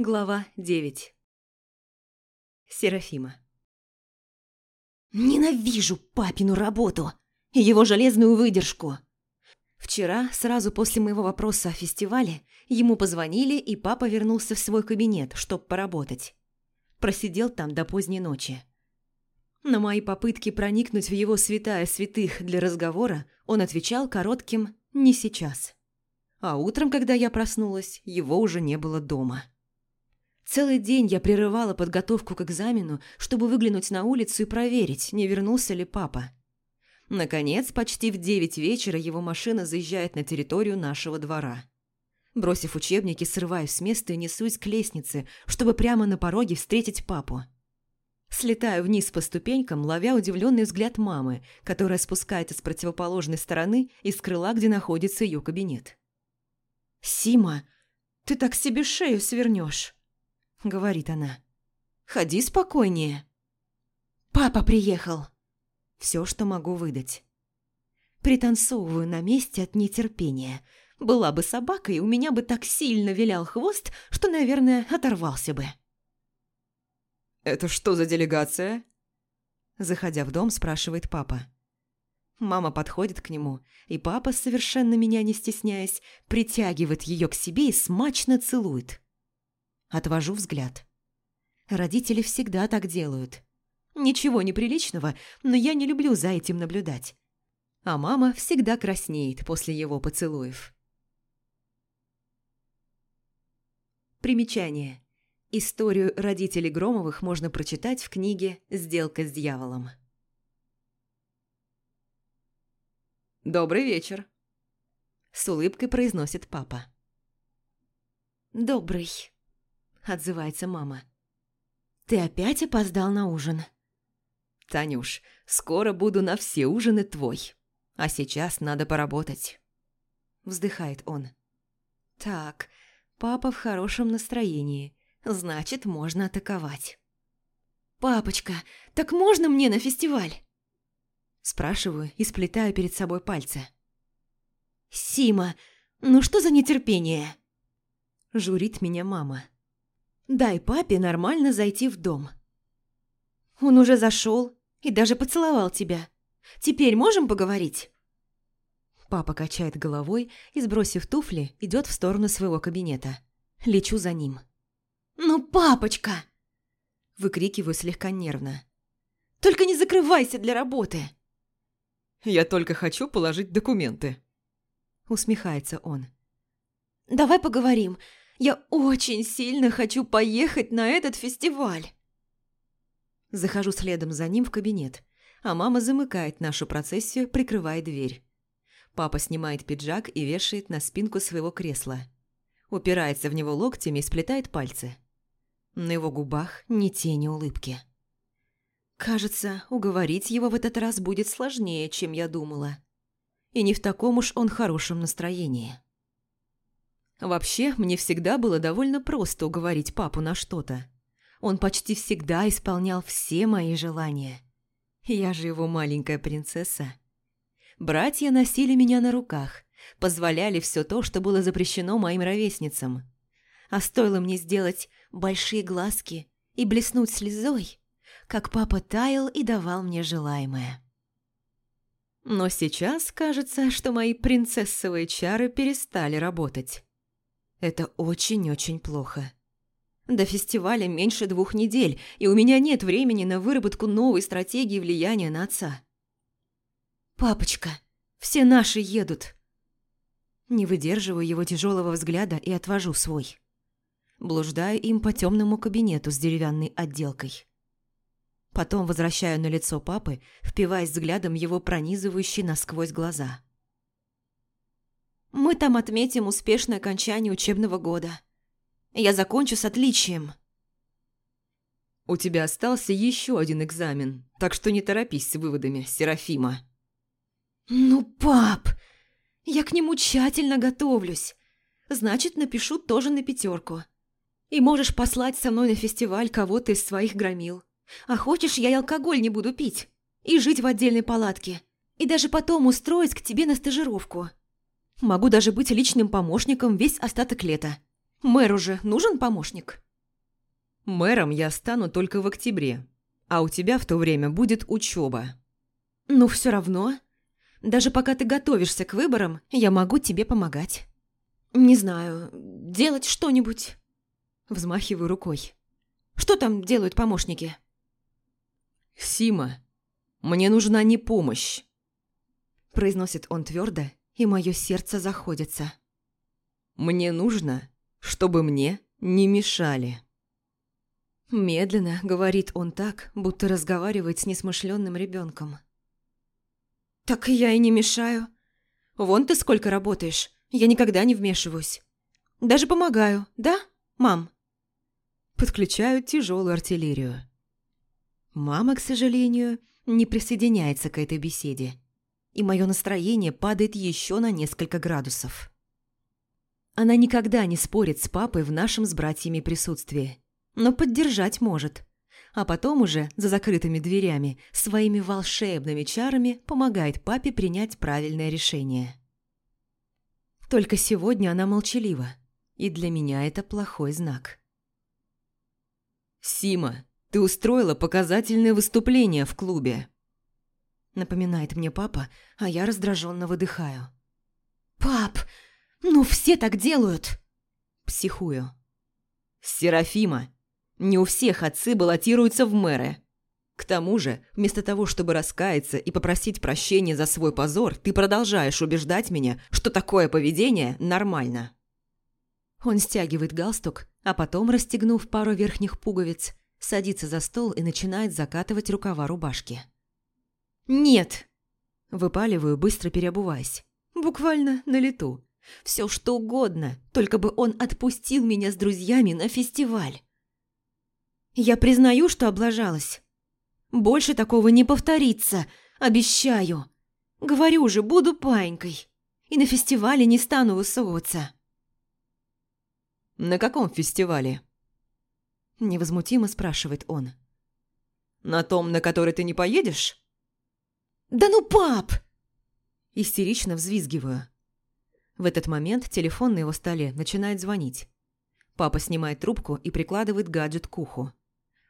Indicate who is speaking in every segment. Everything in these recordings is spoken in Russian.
Speaker 1: Глава 9 Серафима
Speaker 2: Ненавижу папину работу и его железную выдержку. Вчера, сразу после моего вопроса о фестивале, ему позвонили, и папа вернулся в свой кабинет, чтобы поработать. Просидел там до поздней ночи. На мои попытки проникнуть в его святая святых для разговора он отвечал коротким «не сейчас». А утром, когда я проснулась, его уже не было дома. Целый день я прерывала подготовку к экзамену, чтобы выглянуть на улицу и проверить, не вернулся ли папа. Наконец, почти в девять вечера его машина заезжает на территорию нашего двора. Бросив учебники, срываюсь с места и несусь к лестнице, чтобы прямо на пороге встретить папу. Слетаю вниз по ступенькам, ловя удивленный взгляд мамы, которая спускается с противоположной стороны из крыла, где находится ее кабинет. «Сима, ты так себе шею свернешь!» – говорит она. «Ходи спокойнее». «Папа приехал!» Все, что могу выдать. Пританцовываю на месте от нетерпения. Была бы собака, и у меня бы так сильно вилял хвост, что, наверное, оторвался бы.
Speaker 1: «Это что за делегация?»
Speaker 2: Заходя в дом, спрашивает папа. Мама подходит к нему, и папа, совершенно меня не стесняясь, притягивает ее к себе и смачно целует. Отвожу взгляд. Родители всегда так делают. Ничего неприличного, но я не люблю за этим наблюдать. А мама всегда краснеет после его поцелуев. Примечание. Историю родителей Громовых можно прочитать в книге «Сделка с дьяволом».
Speaker 1: «Добрый вечер», –
Speaker 2: с улыбкой произносит папа. «Добрый», отзывается мама. «Ты опять опоздал на ужин?»
Speaker 1: «Танюш, скоро буду на все ужины твой, а сейчас надо поработать», –
Speaker 2: вздыхает он. «Так, папа в хорошем настроении, значит, можно атаковать». «Папочка, так можно мне на фестиваль?» Спрашиваю и сплетаю перед собой пальцы. «Сима, ну что за нетерпение?» Журит меня мама. Дай папе нормально зайти в дом. Он уже зашел и даже поцеловал тебя. Теперь можем поговорить?» Папа качает головой и, сбросив туфли, идет в сторону своего кабинета. Лечу за ним. «Ну, папочка!» Выкрикиваю слегка нервно. «Только не закрывайся для работы!»
Speaker 1: «Я только хочу положить документы», — усмехается он.
Speaker 2: «Давай поговорим. Я очень сильно хочу поехать на этот фестиваль. Захожу следом за ним в кабинет, а мама замыкает нашу процессию, прикрывая дверь. Папа снимает пиджак и вешает на спинку своего кресла. Упирается в него локтями и сплетает пальцы. На его губах ни тени улыбки. Кажется, уговорить его в этот раз будет сложнее, чем я думала. И не в таком уж он хорошем настроении. Вообще, мне всегда было довольно просто уговорить папу на что-то. Он почти всегда исполнял все мои желания. Я же его маленькая принцесса. Братья носили меня на руках, позволяли все то, что было запрещено моим ровесницам. А стоило мне сделать большие глазки и блеснуть слезой, как папа таял и давал мне желаемое. Но сейчас кажется, что мои принцессовые чары перестали работать. Это очень-очень плохо. До фестиваля меньше двух недель, и у меня нет времени на выработку новой стратегии влияния на отца. «Папочка, все наши едут!» Не выдерживаю его тяжелого взгляда и отвожу свой. Блуждаю им по темному кабинету с деревянной отделкой. Потом возвращаю на лицо папы, впиваясь взглядом его пронизывающие насквозь глаза. Мы там отметим успешное окончание учебного года. Я закончу с отличием.
Speaker 1: У тебя остался еще один экзамен, так что не торопись с выводами, Серафима.
Speaker 2: Ну, пап, я к нему тщательно готовлюсь. Значит, напишу тоже на пятерку. И можешь послать со мной на фестиваль кого-то из своих громил. А хочешь, я и алкоголь не буду пить. И жить в отдельной палатке. И даже потом устроить к тебе на стажировку. Могу даже быть личным помощником весь остаток лета. Мэру же нужен помощник.
Speaker 1: Мэром я стану только в октябре, а у тебя в то время будет учеба.
Speaker 2: Ну, все равно. Даже пока ты готовишься к выборам, я могу тебе помогать. Не знаю, делать что-нибудь. Взмахиваю рукой. Что там делают помощники?
Speaker 1: Сима, мне нужна не помощь.
Speaker 2: Произносит он твердо, и мое сердце заходится.
Speaker 1: Мне нужно, чтобы мне не мешали.
Speaker 2: Медленно говорит он так, будто разговаривает с несмышленным ребенком. «Так я и не мешаю. Вон ты сколько работаешь. Я никогда не вмешиваюсь. Даже помогаю, да, мам?»
Speaker 1: Подключают тяжелую артиллерию. Мама, к сожалению, не присоединяется к этой беседе, и мое настроение падает еще на несколько градусов. Она никогда не спорит с папой в нашем с братьями присутствии, но поддержать может, а потом уже за закрытыми дверями своими волшебными чарами помогает папе принять правильное решение. Только сегодня она молчалива, и для меня это плохой знак. «Сима, ты устроила показательное выступление в клубе», напоминает мне папа, а я раздраженно выдыхаю.
Speaker 2: «Пап, ну все так делают!»
Speaker 1: Психую. «Серафима, не у всех отцы баллотируются в мэры. К тому же, вместо того, чтобы раскаяться и попросить прощения за свой позор, ты продолжаешь убеждать меня, что такое поведение нормально». Он стягивает галстук, а потом, расстегнув пару верхних пуговиц, садится за стол и начинает закатывать рукава рубашки.
Speaker 2: «Нет!»
Speaker 1: Выпаливаю, быстро переобуваясь. Буквально на лету. Все что угодно, только бы он отпустил меня с друзьями на фестиваль.
Speaker 2: Я признаю, что облажалась. Больше такого не повторится, обещаю. Говорю же, буду паинькой. И на фестивале не стану высовываться.
Speaker 1: «На каком фестивале?» Невозмутимо спрашивает он. «На том, на который ты не поедешь?»
Speaker 2: «Да ну, пап!»
Speaker 1: Истерично взвизгиваю. В этот момент телефон на его столе начинает звонить. Папа снимает трубку и прикладывает гаджет к уху.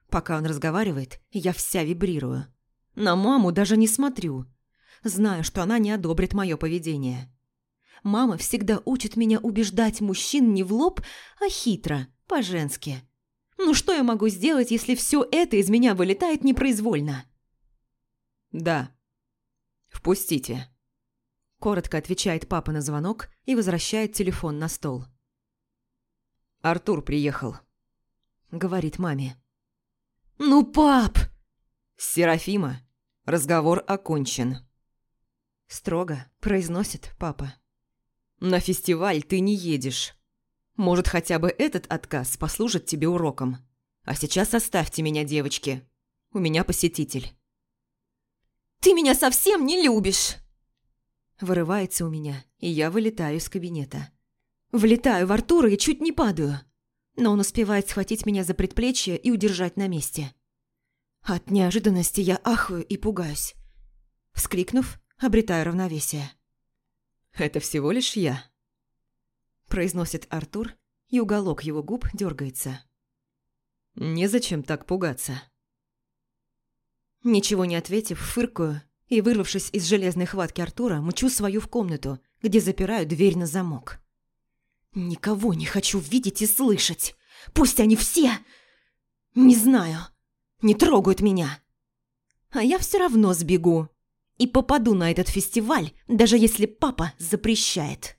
Speaker 1: Пока он разговаривает, я вся вибрирую. На маму даже не смотрю. Знаю, что она не одобрит мое поведение. Мама всегда учит меня убеждать мужчин не в лоб, а хитро, по-женски. Ну что я могу сделать, если все это из меня вылетает непроизвольно? «Да. Впустите». Коротко отвечает папа на звонок и возвращает телефон на стол. «Артур приехал», — говорит маме.
Speaker 2: «Ну, пап!»
Speaker 1: «Серафима, разговор окончен». Строго произносит папа. «На фестиваль ты не едешь. Может, хотя бы этот отказ послужит тебе уроком. А сейчас оставьте меня, девочки. У меня посетитель».
Speaker 2: «Ты меня совсем не любишь!»
Speaker 1: Вырывается у меня, и я вылетаю из кабинета. Влетаю в Артура и чуть не падаю. Но он успевает схватить меня за предплечье и удержать на месте. От неожиданности я ахаю и пугаюсь. Вскрикнув, обретаю равновесие. «Это всего лишь я», – произносит Артур, и уголок его губ дергается. «Незачем так пугаться». Ничего не ответив, фыркаю и, вырвавшись из железной хватки Артура, мчу свою в комнату, где запираю дверь на замок. Никого не хочу видеть и слышать. Пусть они все... Не знаю, не трогают меня. А я все равно сбегу и попаду на этот фестиваль, даже если папа запрещает.